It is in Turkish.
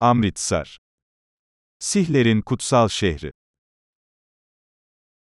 Amritsar. Sihlerin kutsal şehri.